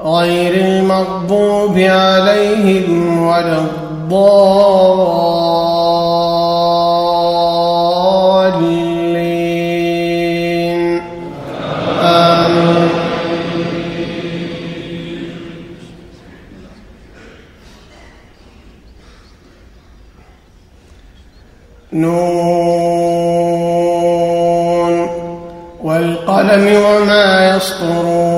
غير المغضوب عليهم ولا الضالين. آمين. نون والقلم وما يسطرون.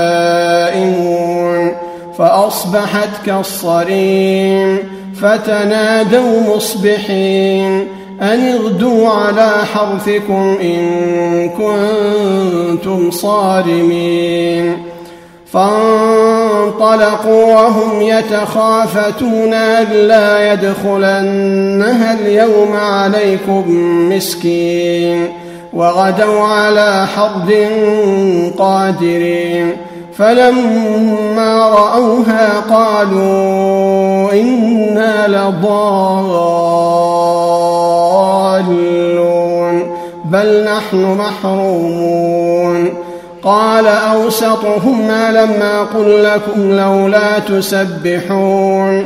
فأصبحت كالصريم فتنادوا مصبحين أن اغدوا على حرثكم إن كنتم صارمين. فانطلقوا وهم يتخافتون ألا يدخلنها اليوم عليكم مسكين. وغدوا على حرد قادرين. فلما رأوها قالوا إنا لضالون بل نحن محرومون. قال أوسطهم ألم أقل لكم لولا تسبحون.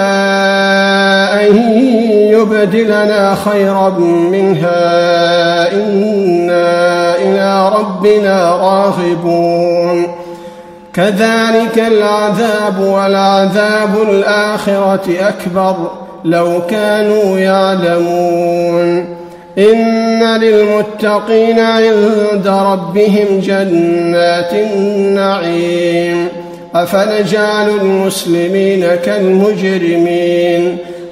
يبدلنا خيرا منها. إنا إلى ربنا راغبون. كذلك العذاب والعذاب الآخرة أكبر. لو كانوا يعلمون. إن للمتقين عند ربهم جنات النعيم. أفنجعل المسلمين كالمجرمين.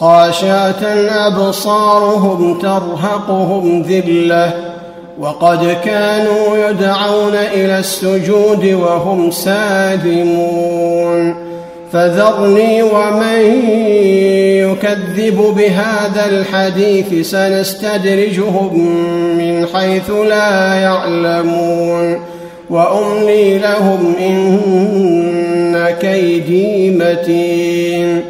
خاشعة أبصارهم ترهقهم ذلة وقد كانوا يدعون إلى السجود وهم سالمون. فذرني ومن يكذب بهذا الحديث سنستدرجهم من حيث لا يعلمون. وأملي لهم إن كيدي متين.